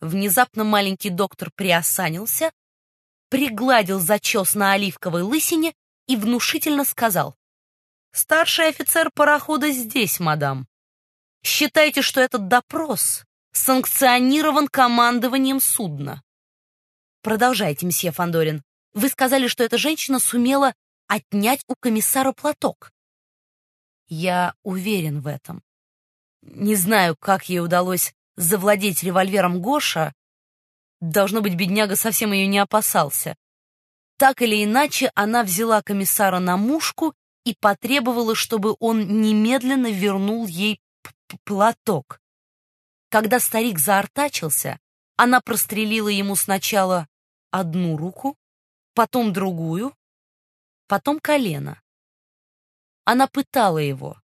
Внезапно маленький доктор приосанился, пригладил зачес на оливковой лысине и внушительно сказал. «Старший офицер парохода здесь, мадам. Считайте, что этот допрос санкционирован командованием судна. Продолжайте, месье Фандорин. Вы сказали, что эта женщина сумела отнять у комиссара платок. Я уверен в этом. Не знаю, как ей удалось завладеть револьвером Гоша. Должно быть, бедняга совсем ее не опасался. Так или иначе, она взяла комиссара на мушку и потребовала, чтобы он немедленно вернул ей платок. Когда старик заортачился, она прострелила ему сначала одну руку, потом другую, потом колено. Она пытала его.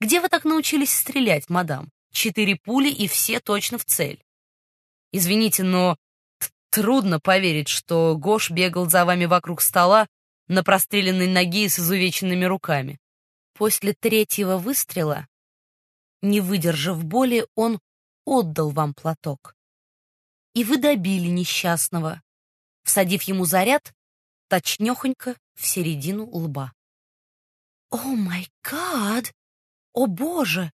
«Где вы так научились стрелять, мадам? Четыре пули и все точно в цель». «Извините, но трудно поверить, что Гош бегал за вами вокруг стола на простреленной ноге и с изувеченными руками». После третьего выстрела, не выдержав боли, он отдал вам платок. И вы добили несчастного, всадив ему заряд точнёхонько в середину лба. «О май гад! О боже!»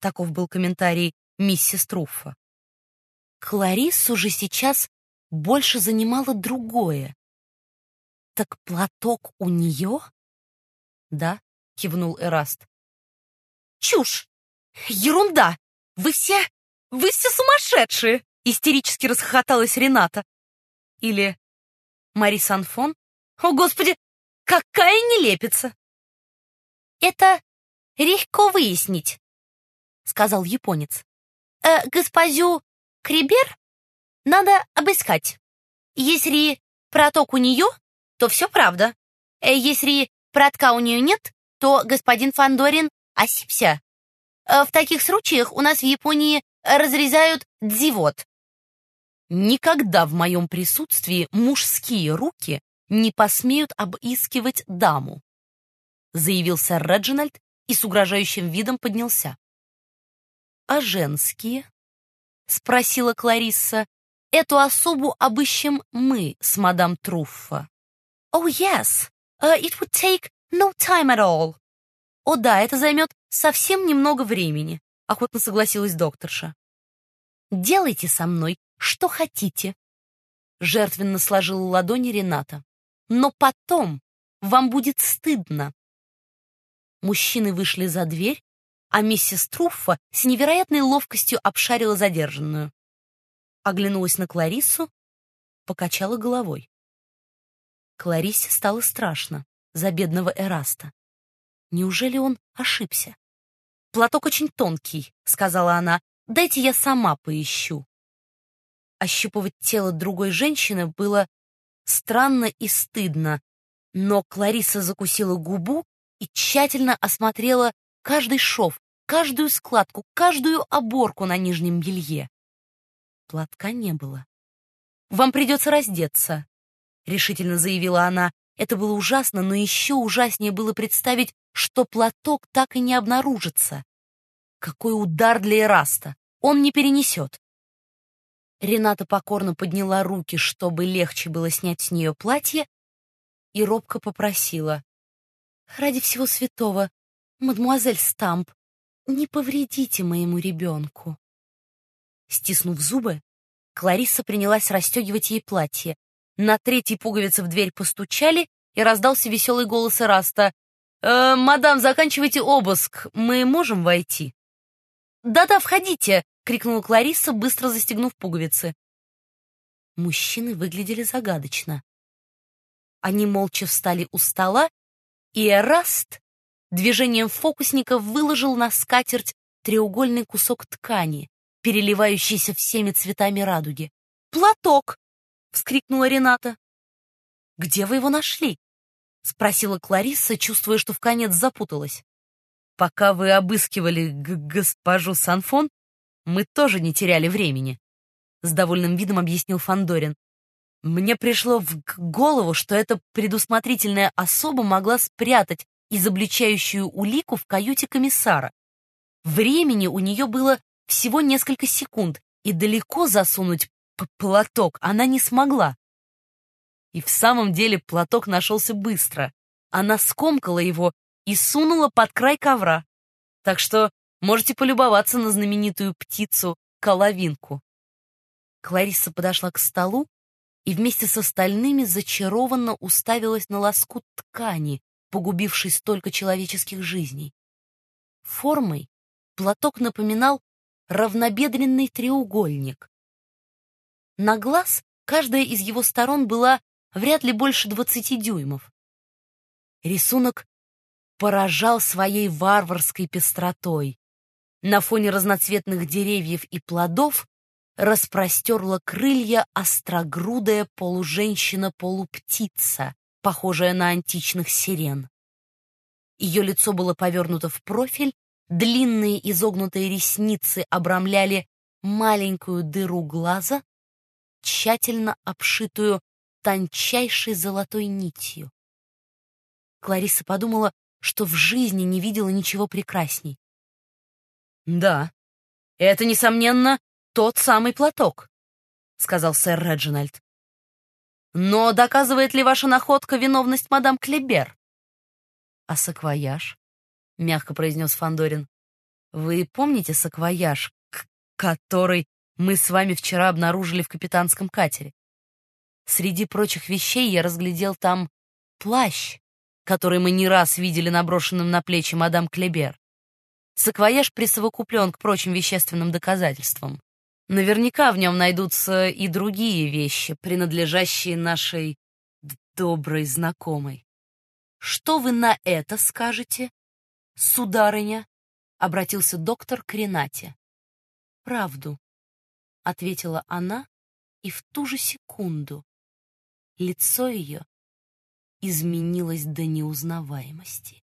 Таков был комментарий миссис Труффа. Клариссу же сейчас больше занимало другое. «Так платок у нее?» «Да», — кивнул Эраст. «Чушь! Ерунда! Вы все вы все сумасшедшие!» — истерически расхохоталась Рената. Или Мари Санфон. «О, Господи, какая нелепица!» «Это легко выяснить», — сказал японец. «Э, госпожу Крибер надо обыскать. Если проток у нее, то все правда. Э, если протка у нее нет, то господин Фандорин осипся. Э, в таких случаях у нас в Японии разрезают дзивот. Никогда в моем присутствии мужские руки не посмеют обыскивать даму, заявил сэр Реджинальд и с угрожающим видом поднялся. А женские? спросила Кларисса. Эту особу обыщем мы с мадам Труффа. Oh yes, uh, it would take no time at all. О да, это займет совсем немного времени, охотно согласилась докторша. Делайте со мной, что хотите. Жертвенно сложила ладони Рената. Но потом вам будет стыдно. Мужчины вышли за дверь, а миссис Труффа с невероятной ловкостью обшарила задержанную. Оглянулась на Клариссу, покачала головой. Клариссе стало страшно за бедного Эраста. Неужели он ошибся? «Платок очень тонкий», — сказала она. Дайте я сама поищу. Ощупывать тело другой женщины было странно и стыдно, но Клариса закусила губу и тщательно осмотрела каждый шов, каждую складку, каждую оборку на нижнем белье. Платка не было. «Вам придется раздеться», — решительно заявила она. Это было ужасно, но еще ужаснее было представить, что платок так и не обнаружится. Какой удар для Эраста! Он не перенесет. Рената покорно подняла руки, чтобы легче было снять с нее платье, и робко попросила. «Ради всего святого, мадмуазель Стамп, не повредите моему ребенку». Стиснув зубы, Клариса принялась расстегивать ей платье. На третьей пуговице в дверь постучали, и раздался веселый голос Эраста. «Э, «Мадам, заканчивайте обыск. Мы можем войти?» «Да-да, входите!» — крикнула Клариса, быстро застегнув пуговицы. Мужчины выглядели загадочно. Они молча встали у стола, и Эраст движением фокусника выложил на скатерть треугольный кусок ткани, переливающийся всеми цветами радуги. «Платок!» — вскрикнула Рената. «Где вы его нашли?» — спросила Кларисса, чувствуя, что в конец запуталась. Пока вы обыскивали госпожу Санфон, мы тоже не теряли времени, с довольным видом объяснил Фандорин. Мне пришло в голову, что эта предусмотрительная особа могла спрятать изобличающую улику в каюте комиссара. Времени у нее было всего несколько секунд, и далеко засунуть платок она не смогла. И в самом деле платок нашелся быстро. Она скомкала его и сунула под край ковра. Так что можете полюбоваться на знаменитую птицу-коловинку. Клариса подошла к столу и вместе с остальными зачарованно уставилась на лоскут ткани, погубивший столько человеческих жизней. Формой платок напоминал равнобедренный треугольник. На глаз каждая из его сторон была вряд ли больше двадцати дюймов. Рисунок поражал своей варварской пестротой. На фоне разноцветных деревьев и плодов распростерла крылья острогрудая полуженщина-полуптица, похожая на античных сирен. Ее лицо было повернуто в профиль, длинные изогнутые ресницы обрамляли маленькую дыру глаза, тщательно обшитую тончайшей золотой нитью. Клариса подумала, что в жизни не видела ничего прекрасней. «Да, это, несомненно, тот самый платок», — сказал сэр Реджинальд. «Но доказывает ли ваша находка виновность мадам Клебер?» «А саквояж?» — мягко произнес Фандорин. «Вы помните саквояж, который мы с вами вчера обнаружили в капитанском катере? Среди прочих вещей я разглядел там плащ, который мы не раз видели наброшенным на плечи мадам Клебер. Саквояж присовокуплен к прочим вещественным доказательствам. Наверняка в нем найдутся и другие вещи, принадлежащие нашей доброй знакомой. Что вы на это скажете, сударыня? Обратился доктор к Ренате. Правду, ответила она, и в ту же секунду лицо ее изменилось до неузнаваемости.